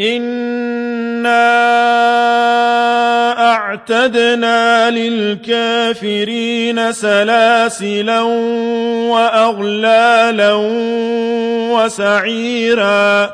إِنَّا أَعْتَدْنَا لِلْكَافِرِينَ سَلَاسِلًا وَأَغْلَالًا وَسَعِيرًا